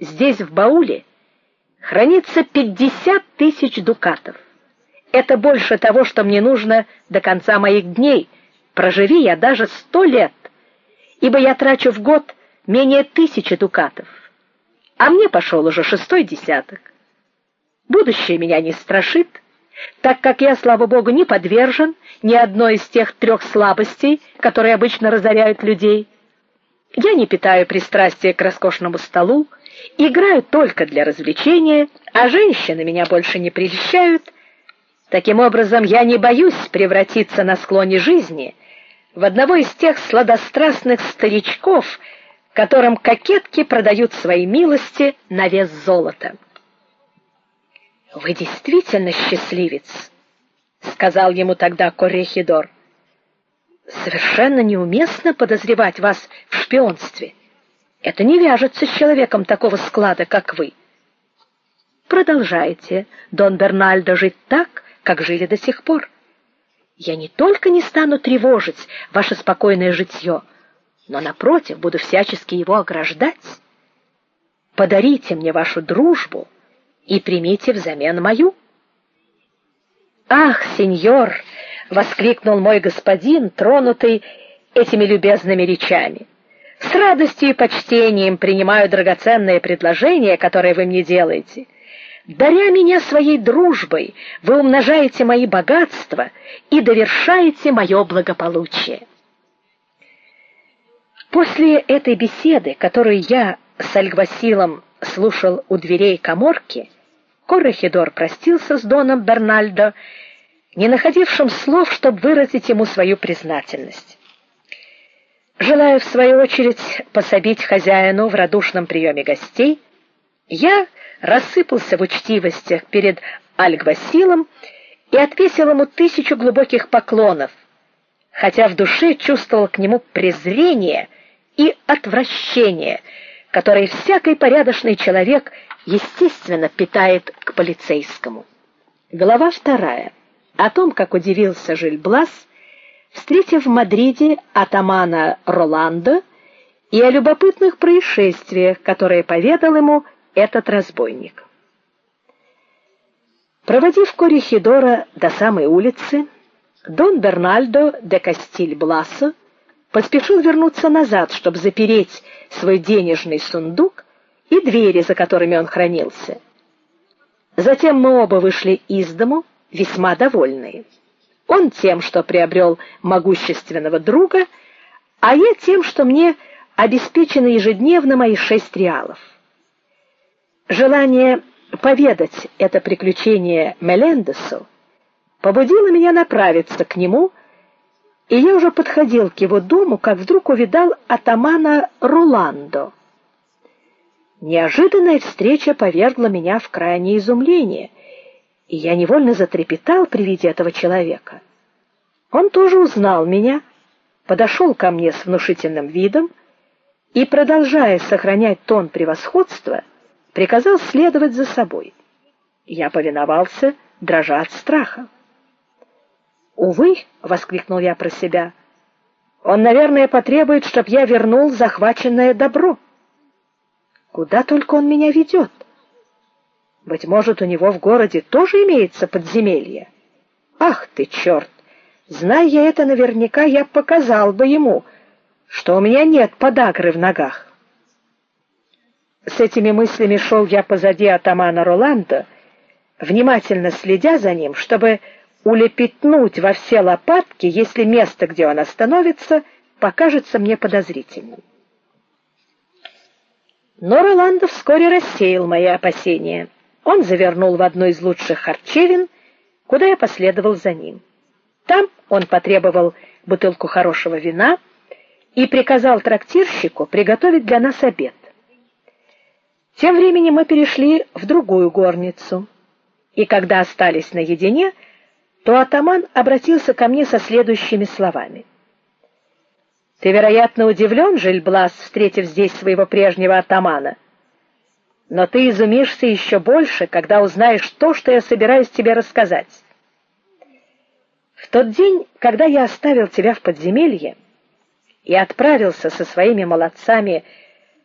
Здесь в бауле хранится пятьдесят тысяч дукатов. Это больше того, что мне нужно до конца моих дней. Проживи я даже сто лет, ибо я трачу в год менее тысячи дукатов. А мне пошел уже шестой десяток. Будущее меня не страшит, так как я, слава богу, не подвержен ни одной из тех трех слабостей, которые обычно разоряют людей. Я не питаю пристрастия к роскошному столу, играю только для развлечения, а женщины меня больше не прельщают. Таким образом, я не боюсь превратиться на склоне жизни в одного из тех сладострастных старичков, которым кокетки продают свои милости на вес золота. Вы действительно счастливец, сказал ему тогда Коррехидор. Совершенно неуместно подозревать вас в шпионстве. Это не вяжется с человеком такого склада, как вы. Продолжайте, Дон Бернальдо, жить так, как жили до сих пор. Я не только не стану тревожить ваше спокойное житье, но напротив, буду всячески его ограждать. Подарите мне вашу дружбу и примите взамен мою. Ах, сеньор, воскликнул мой господин, тронутый этими любезными речами. С радостью и почтением принимаю драгоценные предложения, которые вы мне делаете. Даря меня своей дружбой, вы умножаете мои богатства и довершаете мое благополучие. После этой беседы, которую я с Альгвасилом слушал у дверей каморки, Коррехидор простился с доном Бернальдо, не находившим слов, чтобы выразить ему свою признательность. Желая в свою очередь пособить хозяину в радушном приеме гостей, я рассыпался в учтивостях перед Альгвасилом и отвесил ему тысячу глубоких поклонов, хотя в душе чувствовал к нему презрение и отвращение, которое всякий порядочный человек естественно питает к полицейскому. Глава вторая. О том, как удивился Жильблас, встретив в Мадриде атамана Роландо, и о любопытных происшествиях, которые поведал ему этот разбойник. Проводив Корихидора до самой улицы, Дон Бернальдо де Кастиль-Бласо поспешил вернуться назад, чтобы запереть свой денежный сундук и двери, за которыми он хранился. Затем мы оба вышли из дому, весьма довольные. Он тем, что приобрел могущественного друга, а я тем, что мне обеспечены ежедневно мои шесть реалов. Желание поведать это приключение Мелендесу побудило меня направиться к нему, и я уже подходил к его дому, как вдруг увидал атамана Руландо. Неожиданная встреча повергла меня в крайнее изумление, и я невольно затрепетал при виде этого человека. Он тоже узнал меня, подошел ко мне с внушительным видом и, продолжая сохранять тон превосходства, приказал следовать за собой. Я повиновался, дрожа от страха. "Увы", воскликнул я про себя. "Он, наверное, потребует, чтоб я вернул захваченное добро". Куда только он меня ведет? Быть может, у него в городе тоже имеется подземелье. Ах ты черт! Зная я это наверняка, я показал бы ему, что у меня нет подагры в ногах. С этими мыслями шел я позади атамана Роланда, внимательно следя за ним, чтобы улепетнуть во все лопатки, если место, где он остановится, покажется мне подозрительным. Но Роландо вскоре рассеял мои опасения. Он завернул в одну из лучших харчевин, куда я последовал за ним. Там он потребовал бутылку хорошего вина и приказал трактирщику приготовить для нас обед. Тем временем мы перешли в другую горницу. И когда остались наедине, то атаман обратился ко мне со следующими словами: ты, вероятно, удивлен, Жильблас, встретив здесь своего прежнего атамана. Но ты изумишься еще больше, когда узнаешь то, что я собираюсь тебе рассказать. В тот день, когда я оставил тебя в подземелье и отправился со своими молодцами